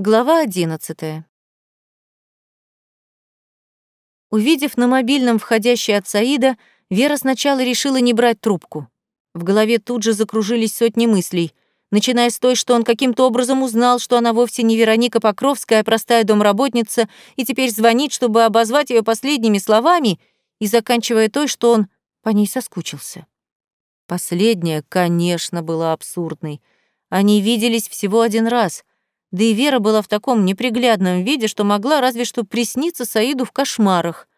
Глава одиннадцатая. Увидев на мобильном входящий от Саида, Вера сначала решила не брать трубку. В голове тут же закружились сотни мыслей, начиная с той, что он каким-то образом узнал, что она вовсе не Вероника Покровская, а простая домработница, и теперь звонит, чтобы обозвать ее последними словами, и заканчивая той, что он по ней соскучился. Последняя, конечно, была абсурдной. Они виделись всего один раз, да и Вера была в таком неприглядном виде, что могла разве что присниться Саиду в кошмарах.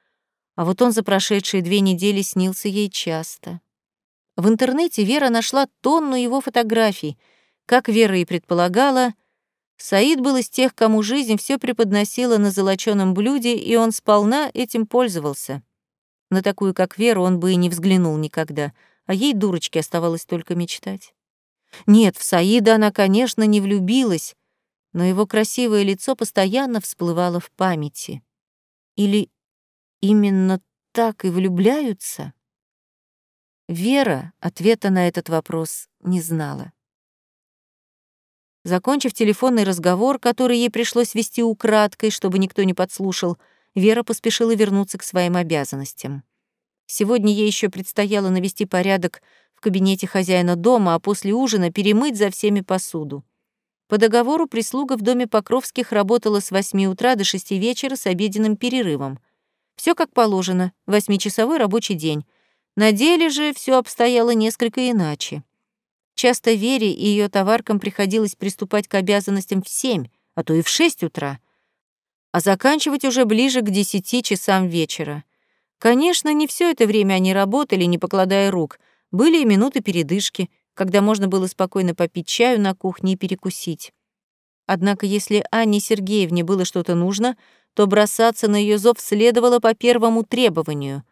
А вот он за прошедшие две недели снился ей часто. В интернете Вера нашла тонну его фотографий. Как Вера и предполагала, Саид был из тех, кому жизнь все преподносила на золочёном блюде, и он сполна этим пользовался. На такую, как Вера, он бы и не взглянул никогда, а ей, дурочке, оставалось только мечтать. Нет, в Саида она, конечно, не влюбилась, но его красивое лицо постоянно всплывало в памяти. Или именно так и влюбляются? Вера ответа на этот вопрос не знала. Закончив телефонный разговор, который ей пришлось вести украдкой, чтобы никто не подслушал, Вера поспешила вернуться к своим обязанностям. Сегодня ей еще предстояло навести порядок в кабинете хозяина дома, а после ужина перемыть за всеми посуду. По договору прислуга в доме Покровских работала с 8 утра до 6 вечера с обеденным перерывом. Все как положено, восьмичасовой рабочий день. На деле же все обстояло несколько иначе. Часто Вере и ее товаркам приходилось приступать к обязанностям в 7, а то и в 6 утра, а заканчивать уже ближе к 10 часам вечера. Конечно, не все это время они работали, не покладая рук. Были и минуты передышки — когда можно было спокойно попить чаю на кухне и перекусить. Однако если Анне Сергеевне было что-то нужно, то бросаться на ее зов следовало по первому требованию.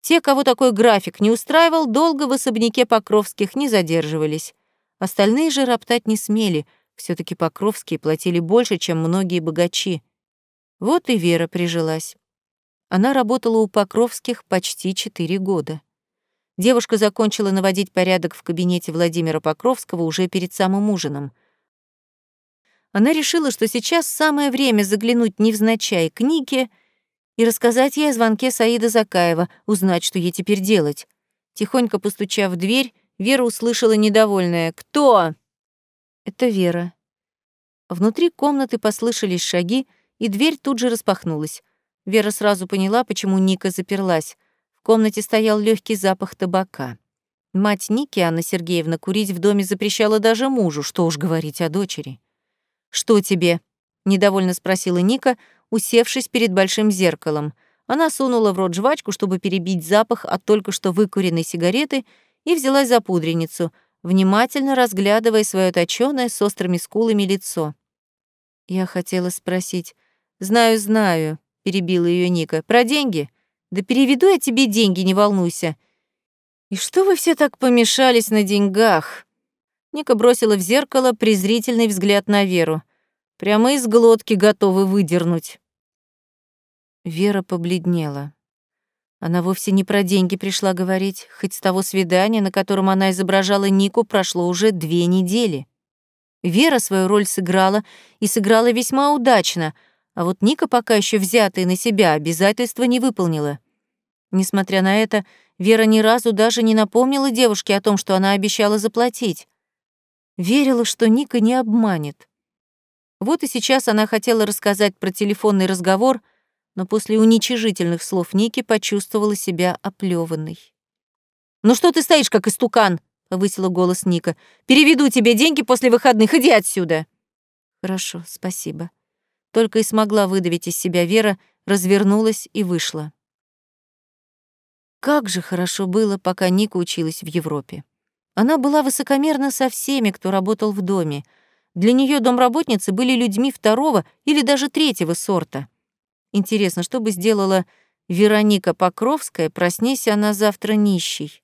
Те, кого такой график не устраивал, долго в особняке Покровских не задерживались. Остальные же роптать не смели, все таки Покровские платили больше, чем многие богачи. Вот и Вера прижилась. Она работала у Покровских почти четыре года. Девушка закончила наводить порядок в кабинете Владимира Покровского уже перед самым ужином. Она решила, что сейчас самое время заглянуть невзначай к Нике и рассказать ей о звонке Саида Закаева, узнать, что ей теперь делать. Тихонько постучав в дверь, Вера услышала недовольное «Кто?». «Это Вера». Внутри комнаты послышались шаги, и дверь тут же распахнулась. Вера сразу поняла, почему Ника заперлась комнате стоял легкий запах табака. Мать Ники, Анна Сергеевна, курить в доме запрещала даже мужу, что уж говорить о дочери. «Что тебе?» — недовольно спросила Ника, усевшись перед большим зеркалом. Она сунула в рот жвачку, чтобы перебить запах от только что выкуренной сигареты, и взялась за пудреницу, внимательно разглядывая свое точёное с острыми скулами лицо. Я хотела спросить. «Знаю, знаю», — перебила ее Ника. «Про деньги? Да переведу я тебе деньги, не волнуйся. И что вы все так помешались на деньгах? Ника бросила в зеркало презрительный взгляд на Веру. Прямо из глотки готовы выдернуть. Вера побледнела. Она вовсе не про деньги пришла говорить, хоть с того свидания, на котором она изображала Нику, прошло уже две недели. Вера свою роль сыграла, и сыграла весьма удачно, а вот Ника пока еще взятая на себя обязательства не выполнила. Несмотря на это, Вера ни разу даже не напомнила девушке о том, что она обещала заплатить. Верила, что Ника не обманет. Вот и сейчас она хотела рассказать про телефонный разговор, но после уничижительных слов Ники почувствовала себя оплеванной. «Ну что ты стоишь, как истукан?» — повысила голос Ника. «Переведу тебе деньги после выходных, иди отсюда!» «Хорошо, спасибо». Только и смогла выдавить из себя Вера, развернулась и вышла. Как же хорошо было, пока Ника училась в Европе. Она была высокомерна со всеми, кто работал в доме. Для нее домработницы были людьми второго или даже третьего сорта. Интересно, что бы сделала Вероника Покровская, проснись она завтра нищей?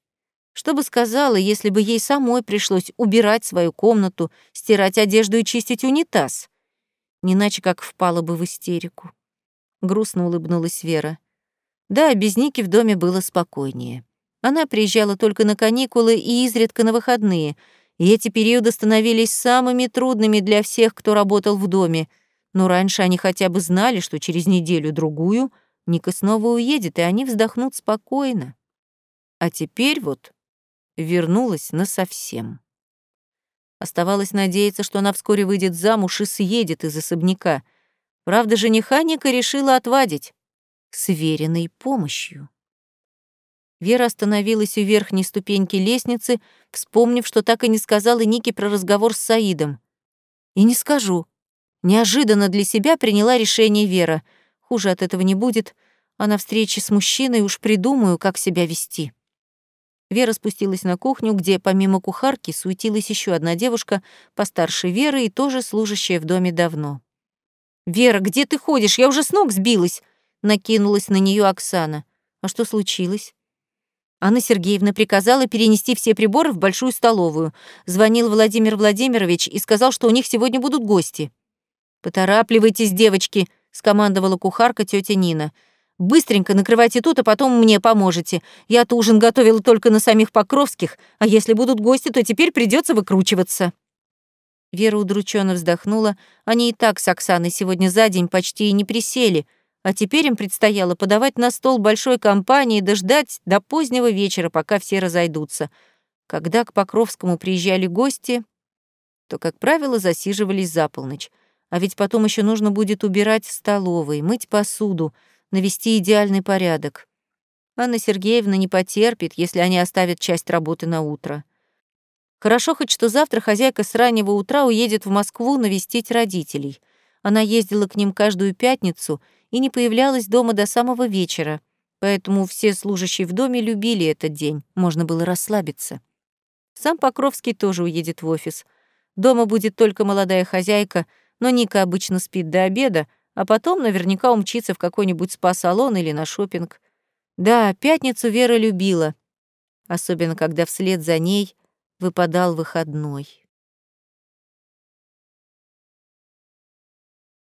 Что бы сказала, если бы ей самой пришлось убирать свою комнату, стирать одежду и чистить унитаз? Не иначе как впала бы в истерику. Грустно улыбнулась Вера. Да, без Ники в доме было спокойнее. Она приезжала только на каникулы и изредка на выходные, и эти периоды становились самыми трудными для всех, кто работал в доме. но раньше они хотя бы знали, что через неделю-другую Ника снова уедет, и они вздохнут спокойно. А теперь вот вернулась насовсем. Оставалось надеяться, что она вскоре выйдет замуж и съедет из особняка. Правда, жениха Ника решила отвадить с веренной помощью. Вера остановилась у верхней ступеньки лестницы, вспомнив, что так и не сказала Нике про разговор с Саидом. «И не скажу». Неожиданно для себя приняла решение Вера. Хуже от этого не будет, а на встрече с мужчиной уж придумаю, как себя вести. Вера спустилась на кухню, где помимо кухарки суетилась еще одна девушка, постарше Веры и тоже служащая в доме давно. «Вера, где ты ходишь? Я уже с ног сбилась!» Накинулась на нее Оксана. «А что случилось?» Анна Сергеевна приказала перенести все приборы в большую столовую. Звонил Владимир Владимирович и сказал, что у них сегодня будут гости. «Поторапливайтесь, девочки», — скомандовала кухарка тетя Нина. «Быстренько накрывайте тут, а потом мне поможете. Я-то ужин готовила только на самих Покровских, а если будут гости, то теперь придется выкручиваться». Вера удрученно вздохнула. Они и так с Оксаной сегодня за день почти и не присели — а теперь им предстояло подавать на стол большой компании и дождать до позднего вечера, пока все разойдутся. Когда к Покровскому приезжали гости, то, как правило, засиживались за полночь. А ведь потом еще нужно будет убирать в столовой, мыть посуду, навести идеальный порядок. Анна Сергеевна не потерпит, если они оставят часть работы на утро. Хорошо хоть, что завтра хозяйка с раннего утра уедет в Москву навестить родителей. Она ездила к ним каждую пятницу — и не появлялась дома до самого вечера, поэтому все служащие в доме любили этот день, можно было расслабиться. Сам Покровский тоже уедет в офис. Дома будет только молодая хозяйка, но Ника обычно спит до обеда, а потом наверняка умчится в какой-нибудь спа-салон или на шопинг. Да, пятницу Вера любила, особенно когда вслед за ней выпадал выходной.